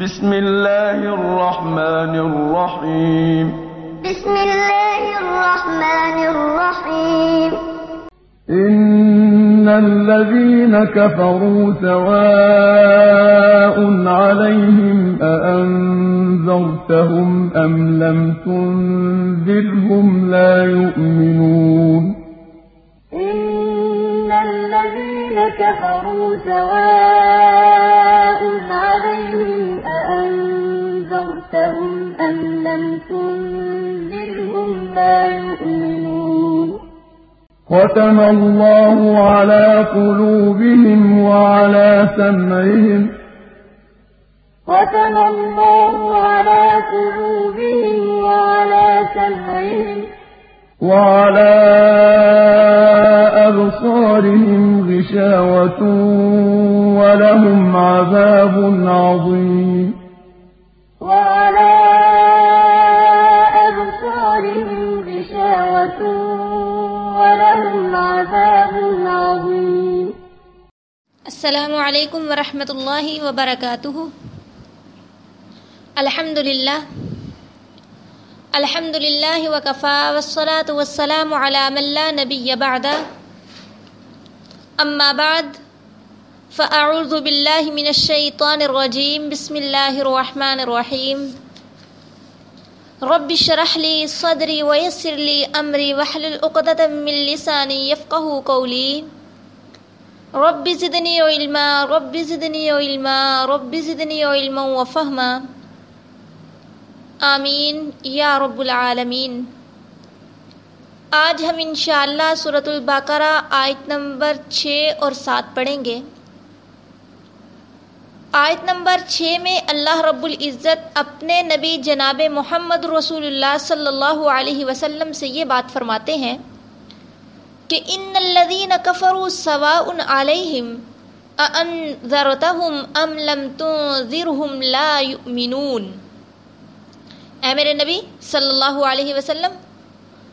بسم الله الرحمن الرحيم بسم الله الرحمن الرحيم إن الذين كفروا سواء عليهم أأنذرتهم أم لم تنذرهم لا يؤمنون إن الذين كفروا سواء أم لم تنذرهم لا يؤمنون ختم الله على قلوبهم وعلى سمعهم. ختم الله على قلوبهم وعلى سمعهم. وعلى أبصارهم غشاوة ولهم عذاب عظيم. السلام علیکم ورحمۃ اللہ وبرکاتہ۔ الحمد للہ الحمد للہ وکفا والصلاة والسلام علی من لا نبی بعد۔ اما بعد، فاعوذ باللہ من الشیطان الرجیم۔ بسم اللہ الرحمن الرحیم۔ رب اشرح لي صدري ويسر لي امري واحلل عقدة من لساني يفقهوا قولي رب زدنی علما، رب زدنی علما، رب زدنی علما وفہما آمین، یا رب العالمین۔ آج ہم انشاءاللہ سورۃ البقرہ آیت نمبر چھ اور سات پڑھیں گے۔ آیت نمبر چھ میں اللہ رب العزت اپنے نبی جناب محمد رسول اللہ صلی اللہ علیہ وسلم سے یہ بات فرماتے ہیں۔ کہ ان الذین کفروا سواء علیہم اانذرتهم ام لم تنذرهم لا یؤمنون۔ اے میرے نبی صلی اللہ علیہ وسلم،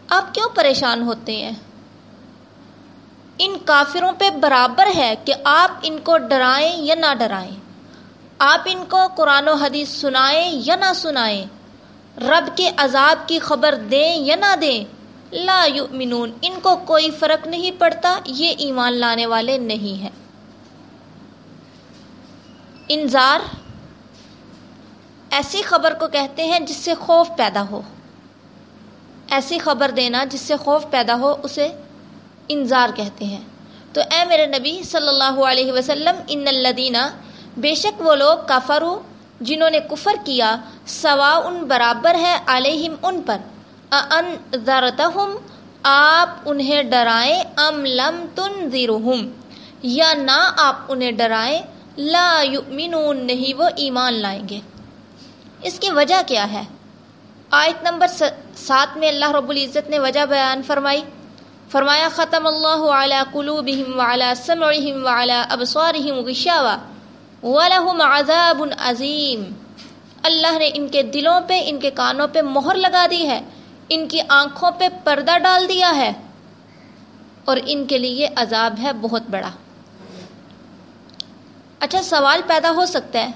آپ کیوں پریشان ہوتے ہیں؟ ان کافروں پہ برابر ہے کہ آپ ان کو ڈرائیں یا نہ ڈرائیں۔ آپ ان کو قرآن و حدیث سنائیں یا نہ سنائیں۔ رب کے عذاب کی خبر دیں یا نہ دیں۔ لا یؤمنون، ان کو کوئی فرق نہیں پڑتا، یہ ایمان لانے والے نہیں ہیں۔ انذار ایسی خبر کو کہتے ہیں جس سے خوف پیدا ہو۔ ایسی خبر دینا جس سے خوف پیدا ہو، اسے انذار کہتے ہیں۔ تو اے میرے نبی صلی اللہ علیہ وسلم، ان الدینہ بے شک وہ لوگ کافرو جنہوں نے کفر کیا سوا ان برابر ہے، علیہم ان پر۔ انذرتہم آپ انہیں ڈرائیں ام لم تنذرہم؟ یا نہ آپ انہیں ڈرائیں، لا یؤمنون، نہیں وہ ایمان لائیں گے۔ اس کی وجہ کیا ہے؟ آیت نمبر سات میں اللہ رب العزت نے وجہ بیان فرمائی۔ فرمایا، ختم اللہ علی قلوبہم وعلی سمعہم وعلی ابصارہم غشاوہ۔ وَلَهُمْ عَذَابٌ عظیم۔ اللہ نے ان کے دلوں پہ، ان کے کانوں پہ مہر لگا دی ہے۔ ان کی آنکھوں پہ پردہ ڈال دیا ہے اور ان کے لیے عذاب ہے بہت بڑا۔ اچھا سوال پیدا ہو سکتا ہے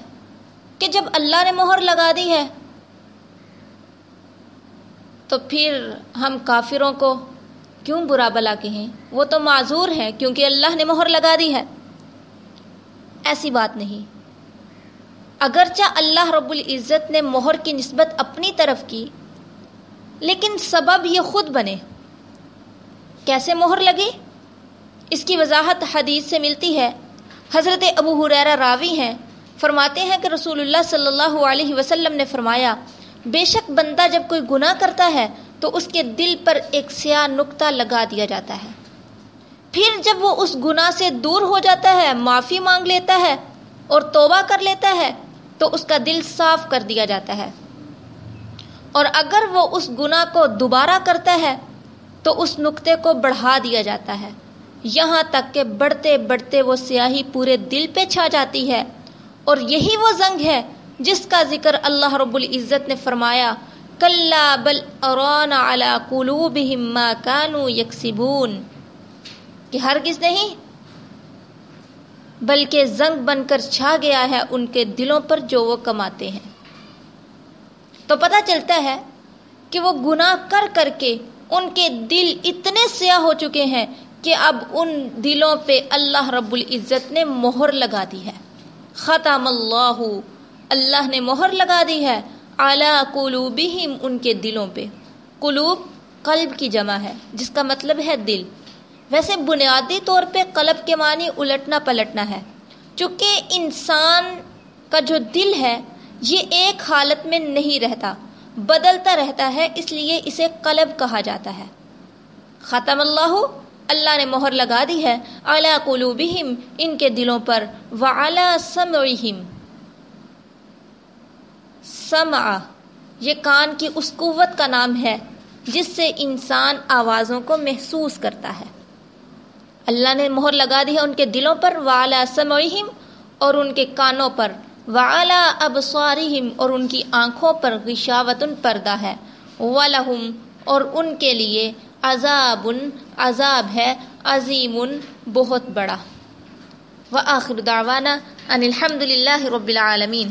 کہ جب اللہ نے مہر لگا دی ہے تو پھر ہم کافروں کو کیوں برا بلا کہیں؟ وہ تو معذور ہے کیونکہ اللہ نے مہر لگا دی ہے۔ ایسی بات نہیں۔ اگرچہ اللہ رب العزت نے مہر کی نسبت اپنی طرف کی لیکن سبب یہ خود بنے۔ کیسے مہر لگی؟ اس کی وضاحت حدیث سے ملتی ہے۔ حضرت ابو حریرہ راوی ہیں۔ فرماتے ہیں کہ رسول اللہ صلی اللہ علیہ وسلم نے فرمایا، بے شک بندہ جب کوئی گناہ کرتا ہے، تو اس کے دل پر ایک سیاہ نقطہ لگا دیا جاتا ہے۔ پھر جب وہ اس گناہ سے دور ہو جاتا ہے، معافی مانگ لیتا ہے اور توبہ کر لیتا ہے، تو اس کا دل صاف کر دیا جاتا ہے۔ اور اگر وہ اس گناہ کو دوبارہ کرتا ہے، تو اس نقطے کو بڑھا دیا جاتا ہے۔ یہاں تک کہ بڑھتے بڑھتے وہ سیاہی پورے دل پہ چھا جاتی ہے۔ اور یہی وہ زنگ ہے جس کا ذکر اللہ رب العزت نے فرمایا کل بل ارون اعلیٰ قلوبہم ما کانو یکسبون۔ کہ ہرگز نہیں، بلکہ زنگ بن کر چھا گیا ہے ان کے دلوں پر جو وہ کماتے ہیں۔ تو پتہ چلتا ہے کہ وہ گناہ کر کر کے ان کے دل اتنے سیاہ ہو چکے ہیں کہ اب ان دلوں پہ اللہ رب العزت نے مہر لگا دی ہے۔ ختم اللہ۔ اللہ نے مہر لگا دی ہے۔ اعلی قلوبہم ان کے دلوں پہ۔ قلوب قلب کی جمع ہے، جس کا مطلب ہے دل۔ ویسے بنیادی طور پہ قلب کے معنی الٹنا پلٹنا ہے۔ چونکہ انسان کا جو دل ہے یہ ایک حالت میں نہیں رہتا، بدلتا رہتا ہے، اس لیے اسے قلب کہا جاتا ہے۔ ختم اللہ اللہ نے مہر لگا دی ہے۔ اعلیٰ قلوبہم ان کے دلوں پر۔ وعلا سمعہم سمع، یہ کان کی اس قوت کا نام ہے، جس سے انسان آوازوں کو محسوس کرتا ہے۔ اللہ نے مہر لگا دی ہے ان کے دلوں پر۔ وعلا سمعہم اور ان کے کانوں پر۔ وعلا ابصارہم، اور ان کی آنکھوں پر غشاوتن پردہ ہے۔ ولہم اور ان کے لیے عذاب عذاب ہے، عظیم، بہت بڑا۔ وآخر دعوانا، ان الحمد للہ رب العالمین۔